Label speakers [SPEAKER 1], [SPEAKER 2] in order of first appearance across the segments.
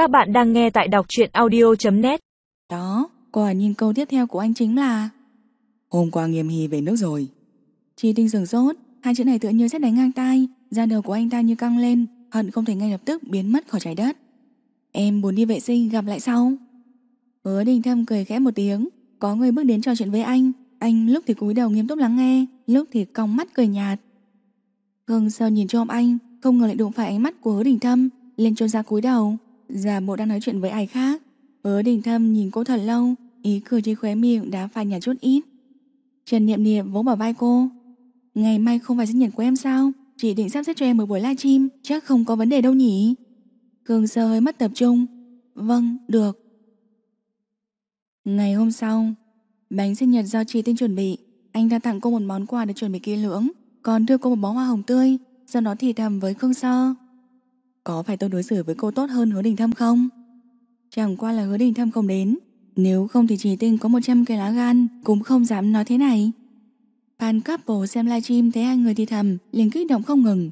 [SPEAKER 1] Các bạn đang nghe tại đọc truyện audio.net
[SPEAKER 2] Đó, quả nhìn câu tiếp theo của anh chính là
[SPEAKER 3] Hôm qua nghiêm hy về nước rồi.
[SPEAKER 2] Chi tinh sừng sốt Hai chữ này tựa như xét đánh ngang tai Da đầu của anh ta như căng lên Hận không thể ngay lập tức biến mất khỏi trái đất. Em muốn đi vệ sinh gặp lại sau. Hứa đình thâm cười khẽ một tiếng Có người bước đến trò chuyện với anh Anh lúc thì cúi đầu nghiêm túc lắng nghe Lúc thì cong mắt cười nhạt. Hương Sơn nhìn trộm anh Không ngờ lại đụng phải ánh mắt của hứa đình thâm Lên trôn ra cúi đầu Giả bộ đang nói chuyện với ai khác? Hứa đình thâm nhìn cô thật lâu Ý cười trên khóe miệng đã phai nhạt chút ít. Trần Niệm Niệm vỗ vào vai cô. Ngày mai không phải sinh nhật của em sao? Chị định sắp xếp cho em một buổi livestream Chắc không có vấn đề đâu nhỉ? Cường sơ hơi mất tập trung. Vâng, được. Ngày hôm sau Bánh sinh nhật do chị Tinh chuẩn bị. Anh ta tặng cô một món quà được chuẩn bị kỹ lưỡng. Còn đưa cô một bó hoa hồng tươi Sau đó thì thầm với Khương Sơ. Có phải tôi đối xử với cô tốt hơn hứa đình thâm không? Chẳng qua là hứa đình thâm không đến. Nếu không thì chỉ tinh có 100 cây lá gan, Cũng không dám nói thế này. Fan couple xem livestream thấy hai người thì thầm, liền kích động không ngừng.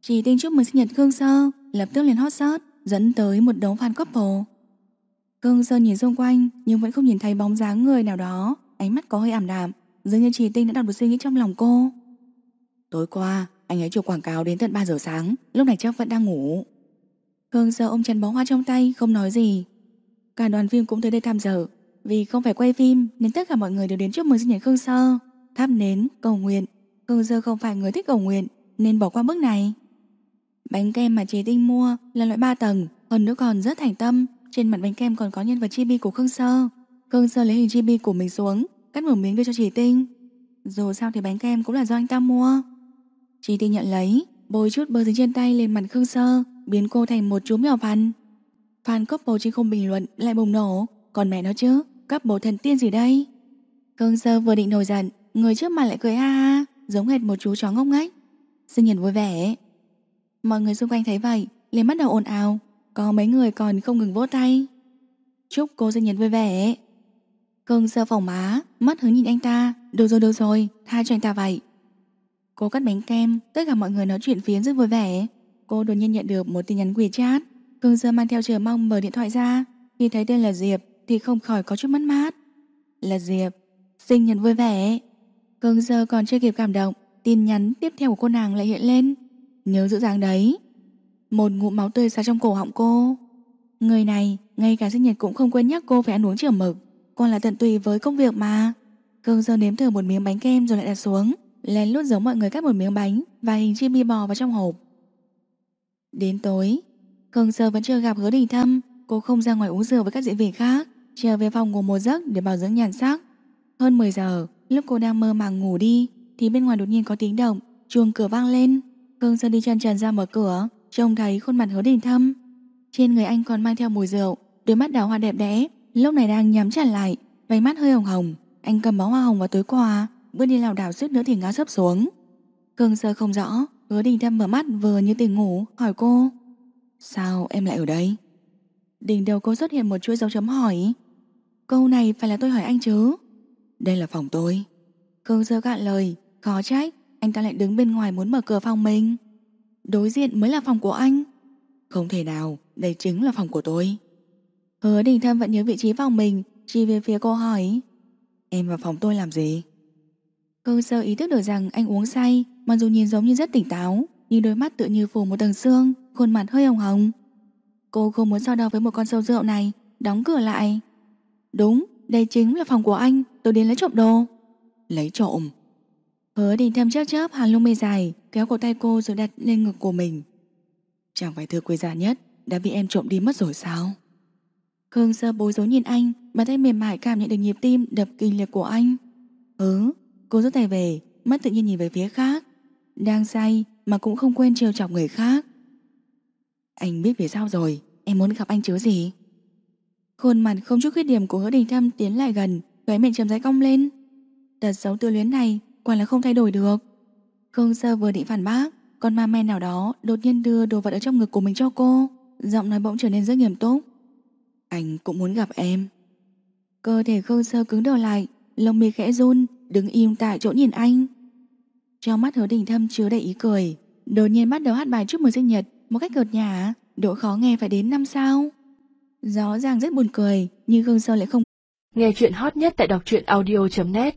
[SPEAKER 2] Chỉ tinh chúc mừng sinh nhật Khương Sơ, Lập tức liền hot shot Dẫn tới một đống fan couple. Khương Sơ nhìn xung quanh, Nhưng vẫn không nhìn thấy bóng dáng người nào đó. Ánh mắt có hơi ảm đạm, Dường như chỉ tinh đã đọc được suy nghĩ trong lòng cô.
[SPEAKER 3] Tối qua anh ấy chụp quảng cáo đến tận 3 giờ sáng Lúc này chắc vẫn đang ngủ.
[SPEAKER 2] Hương Sơ ôm chăn bó hoa trong tay Không nói gì. Cả đoàn phim cũng tới đây tham dự. Vì không phải quay phim Nên tất cả mọi người đều đến chúc mừng sinh nhật Khương Sơ. Thắp nến, cầu nguyện. Khương Sơ không phải người thích cầu nguyện Nên bỏ qua bước này. Bánh kem mà chế tinh mua là loại 3 tầng Hơn nữa còn rất thành tâm. Trên mặt bánh kem còn có nhân vật chibi của Khương Sơ. Khương Sơ lấy hình chibi của mình xuống Cắt một miếng đưa cho Chỉ Tinh. Dù sao thì bánh kem cũng là do anh ta mua. Chi Tinh nhận lấy, Bôi chút bơ dính trên tay lên mặt Khương Sơ, Biến cô thành một chú mèo vằn Fan couple trên không bình luận, lại bùng nổ. Còn mẹ nó chứ Couple thần tiên gì đây? Khương Sơ vừa định nổi giận, Người trước mặt lại cười ha ha, Giống hệt một chú chó ngốc nghếch. Sinh nhật vui vẻ. Mọi người xung quanh thấy vậy, liền bắt đầu ồn ào. Có mấy người còn không ngừng vỗ tay. Chúc cô sinh nhật vui vẻ. Khương Sơ phỏng má, Mắt hướng nhìn anh ta. Được rồi được rồi Tha cho anh ta vậy. Cô cắt bánh kem, Tất cả mọi người nói chuyện phiến rất vui vẻ. Cô đột nhiên nhận được một tin nhắn WeChat Cương Sơ mang theo chờ mong mở điện thoại ra. Khi thấy tên là Diệp Thì không khỏi có chút mất mát. Là Diệp, Sinh nhật vui vẻ. Cương giờ còn chưa kịp cảm động, Tin nhắn tiếp theo của cô nàng lại hiện lên. Nhớ giữ dáng đấy. Một ngụm máu tươi ra trong cổ họng cô. Người này, ngay cả sinh nhật cũng không quên nhắc cô phải ăn uống chửa mực. Còn là tận tùy với công việc mà. Cương giờ nếm thử một miếng bánh kem rồi lại đặt xuống. Lén lút giống mọi người cắt một miếng bánh Và hình chibi bò vào trong hộp. Đến tối, Khương Sơ vẫn chưa gặp hứa đình thâm. Cô không ra ngoài uống rượu với các diễn viên khác Trở về phòng ngủ một giấc để bảo dưỡng nhàn sắc. Hơn 10 giờ, Lúc cô đang mơ màng ngủ đi, Thì bên ngoài đột nhiên có tiếng động, Chuông cửa vang lên. Khương Sơ đi chân trần ra mở cửa, Trông thấy khuôn mặt hứa đình thâm. Trên người anh còn mang theo mùi rượu, Đôi mắt đào hoa đẹp đẽ, Lúc này đang nhắm chặt lại vây mắt hơi hồng hồng. Anh cầm bó hoa hồng vào túi quà Bước đi lảo đảo suýt nữa thì ngã sấp xuống. Cường Sơ không rõ, Hứa đình thâm mở mắt vừa như tỉnh ngủ, Hỏi cô. Sao em lại ở đây? Đỉnh đầu cô xuất hiện một chuỗi dấu chấm hỏi. Câu này phải là tôi hỏi anh chứ? Đây là phòng tôi. Cường Sơ gạn lời. Khó trách, Anh ta lại đứng bên ngoài muốn mở cửa phòng mình. Đối diện mới là phòng của anh. Không thể nào, Đây chính là phòng của tôi. Hứa đình thâm vẫn nhớ vị trí phòng mình, Chỉ về phía cô hỏi. Em vào phòng tôi làm gì? Khương Sơ ý thức được rằng anh uống say Mặc dù nhìn giống như rất tỉnh táo Nhưng đôi mắt tự như phủ một tầng xương Khuôn mặt hơi hồng hồng. Cô không muốn so đo với một con sâu rượu này Đóng cửa lại. Đúng, đây chính là phòng của anh Tôi đến lấy trộm đồ. Lấy trộm? Hứa đình thâm chớp chớp hàng lông mây dài Kéo cổ tay cô rồi đặt lên ngực của mình. Chẳng phải thư quý giá nhất Đã bị em trộm đi mất rồi sao? Khương sơ bối rối nhìn anh Bàn tay mềm mại cảm nhận được nhịp tim Đập kinh liệt của anh. Ừ Cô rút tay về, Mắt tự nhiên nhìn về phía khác. Đang say, mà cũng không quên trêu chọc người khác. Anh biết vì sao rồi, Em muốn gặp anh chứ gì? Khuôn mặt không chút khuyết điểm của hứa đình thâm Tiến lại gần, Khóe miệng chầm rãi cong lên. Tật xấu tư luyến này, Quả là không thay đổi được. Khương sơ vừa định phản bác, Con ma men nào đó đột nhiên đưa đồ vật ở trong ngực của mình cho cô, Giọng nói bỗng trở nên rất nghiêm túc. Anh cũng muốn gặp em. Cơ thể Khương sơ cứng đầu lại Lông mi khẽ run, Đứng im tại chỗ nhìn anh. Trong mắt hứa đình thâm chứa đầy ý cười. Đột nhiên bắt đầu hát bài chúc mừng sinh nhật, Một cách cợt nhả Độ khó nghe phải đến năm sao. Rõ ràng rất buồn cười, Nhưng Gương Sơn lại không
[SPEAKER 1] Nghe chuyện hot nhất tại đọc truyện audio.net